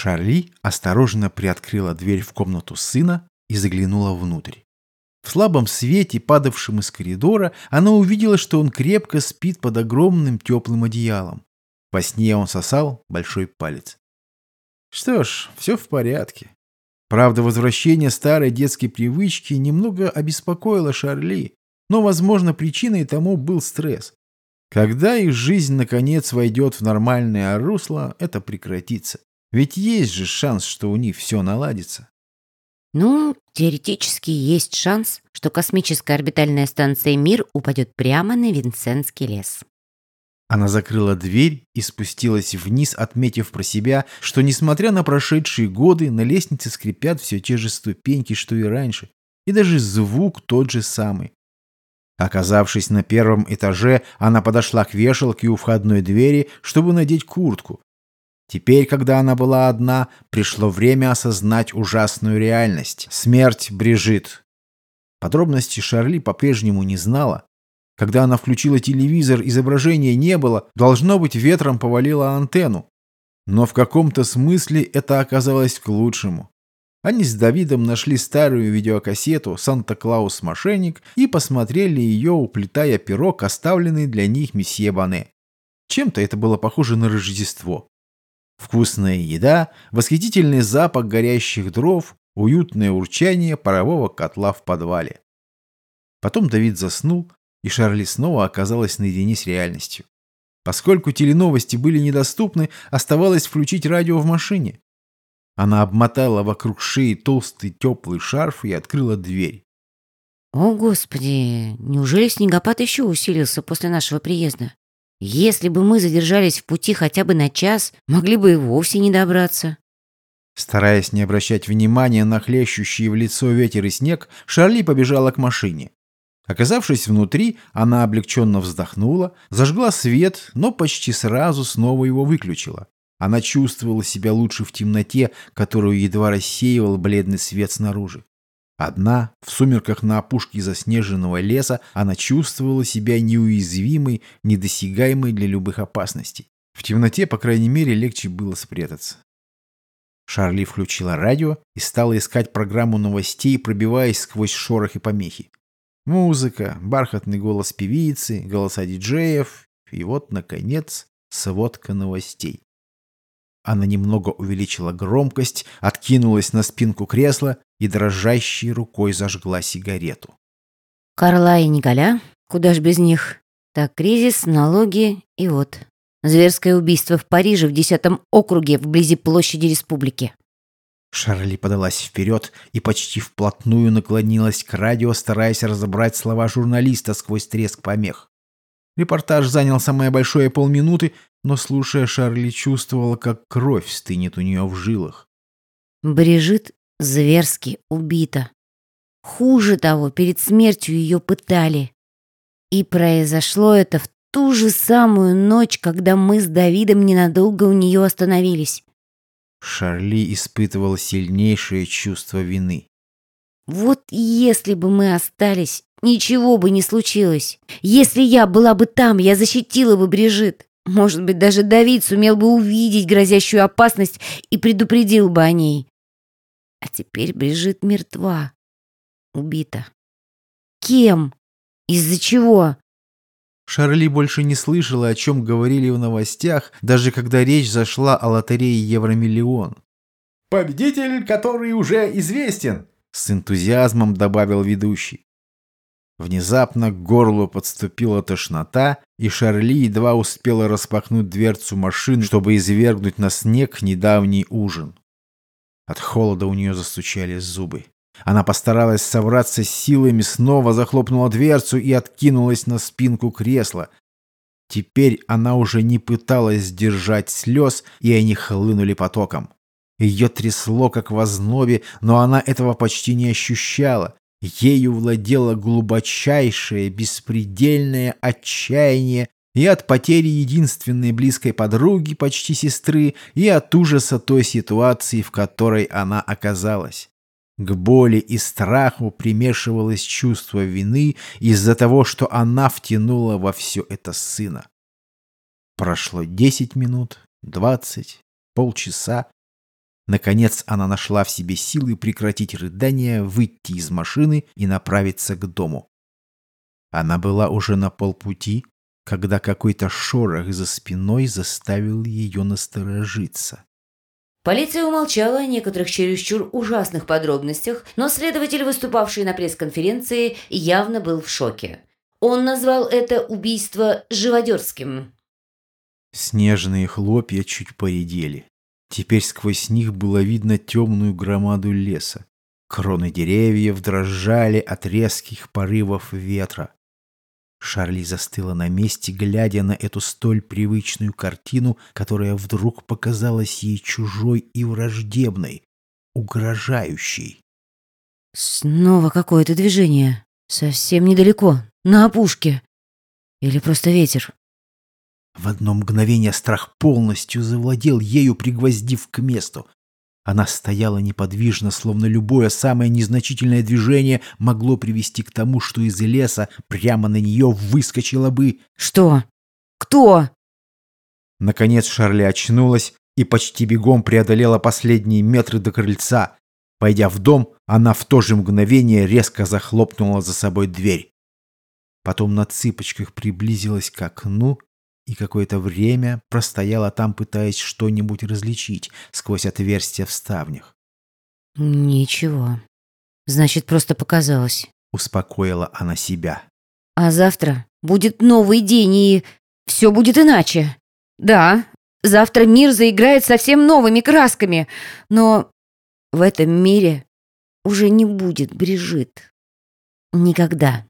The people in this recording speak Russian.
Шарли осторожно приоткрыла дверь в комнату сына и заглянула внутрь. В слабом свете, падавшем из коридора, она увидела, что он крепко спит под огромным теплым одеялом. Во сне он сосал большой палец. Что ж, все в порядке. Правда, возвращение старой детской привычки немного обеспокоило Шарли, но, возможно, причиной тому был стресс. Когда их жизнь наконец войдет в нормальное русло, это прекратится. Ведь есть же шанс, что у них все наладится. Ну, теоретически есть шанс, что космическая орбитальная станция «Мир» упадет прямо на Винсентский лес. Она закрыла дверь и спустилась вниз, отметив про себя, что, несмотря на прошедшие годы, на лестнице скрипят все те же ступеньки, что и раньше, и даже звук тот же самый. Оказавшись на первом этаже, она подошла к вешалке у входной двери, чтобы надеть куртку. Теперь, когда она была одна, пришло время осознать ужасную реальность — смерть Брижит. Подробности Шарли по-прежнему не знала, когда она включила телевизор, изображения не было, должно быть, ветром повалила антенну. Но в каком-то смысле это оказалось к лучшему. Они с Давидом нашли старую видеокассету «Санта-Клаус-мошенник» и посмотрели ее, уплетая пирог, оставленный для них месье Бане. Чем-то это было похоже на Рождество. Вкусная еда, восхитительный запах горящих дров, уютное урчание парового котла в подвале. Потом Давид заснул, и Шарли снова оказалась наедине с реальностью. Поскольку теленовости были недоступны, оставалось включить радио в машине. Она обмотала вокруг шеи толстый теплый шарф и открыла дверь. О, Господи, неужели снегопад еще усилился после нашего приезда? Если бы мы задержались в пути хотя бы на час, могли бы и вовсе не добраться. Стараясь не обращать внимания на хлещущие в лицо ветер и снег, Шарли побежала к машине. Оказавшись внутри, она облегченно вздохнула, зажгла свет, но почти сразу снова его выключила. Она чувствовала себя лучше в темноте, которую едва рассеивал бледный свет снаружи. Одна, в сумерках на опушке заснеженного леса, она чувствовала себя неуязвимой, недосягаемой для любых опасностей. В темноте, по крайней мере, легче было спрятаться. Шарли включила радио и стала искать программу новостей, пробиваясь сквозь шорох и помехи. Музыка, бархатный голос певицы, голоса диджеев и вот, наконец, сводка новостей. Она немного увеличила громкость, откинулась на спинку кресла и дрожащей рукой зажгла сигарету. Карла и Николя? Куда ж без них? Так, кризис, налоги и вот. Зверское убийство в Париже в 10 округе вблизи площади республики. Шарли подалась вперед и почти вплотную наклонилась к радио, стараясь разобрать слова журналиста сквозь треск помех. Репортаж занял самое большое полминуты, но, слушая, Шарли чувствовала, как кровь стынет у нее в жилах. Брижит зверски убита. Хуже того, перед смертью ее пытали. И произошло это в ту же самую ночь, когда мы с Давидом ненадолго у нее остановились. Шарли испытывала сильнейшее чувство вины. Вот если бы мы остались, ничего бы не случилось. Если я была бы там, я защитила бы Брижит. Может быть, даже Давид сумел бы увидеть грозящую опасность и предупредил бы о ней. А теперь Брижит мертва. Убита. Кем? Из-за чего? Шарли больше не слышала, о чем говорили в новостях, даже когда речь зашла о лотерее Евромиллион. «Победитель, который уже известен!» — с энтузиазмом добавил ведущий. Внезапно к горлу подступила тошнота, и Шарли едва успела распахнуть дверцу машины, чтобы извергнуть на снег недавний ужин. От холода у нее застучали зубы. Она постаралась собраться с силами, снова захлопнула дверцу и откинулась на спинку кресла. Теперь она уже не пыталась сдержать слез, и они хлынули потоком. Ее трясло, как в ознобе, но она этого почти не ощущала. Ею владело глубочайшее, беспредельное отчаяние и от потери единственной близкой подруги, почти сестры, и от ужаса той ситуации, в которой она оказалась. К боли и страху примешивалось чувство вины из-за того, что она втянула во все это сына. Прошло десять минут, двадцать, полчаса. Наконец она нашла в себе силы прекратить рыдание, выйти из машины и направиться к дому. Она была уже на полпути, когда какой-то шорох за спиной заставил ее насторожиться. Полиция умолчала о некоторых чересчур ужасных подробностях, но следователь, выступавший на пресс-конференции, явно был в шоке. Он назвал это убийство живодерским. Снежные хлопья чуть поредели. Теперь сквозь них было видно темную громаду леса. Кроны деревьев дрожали от резких порывов ветра. Шарли застыла на месте, глядя на эту столь привычную картину, которая вдруг показалась ей чужой и враждебной, угрожающей. Снова какое-то движение. Совсем недалеко, на опушке. Или просто ветер. В одно мгновение страх полностью завладел ею, пригвоздив к месту. Она стояла неподвижно, словно любое самое незначительное движение могло привести к тому, что из леса прямо на нее выскочила бы... Что? Кто? Наконец Шарли очнулась и почти бегом преодолела последние метры до крыльца. Пойдя в дом, она в то же мгновение резко захлопнула за собой дверь. Потом на цыпочках приблизилась к окну и какое-то время простояла там, пытаясь что-нибудь различить сквозь отверстия в ставнях. Ничего. Значит, просто показалось. Успокоила она себя. А завтра будет новый день, и все будет иначе. Да, завтра мир заиграет совсем новыми красками, но в этом мире уже не будет Брижит. Никогда.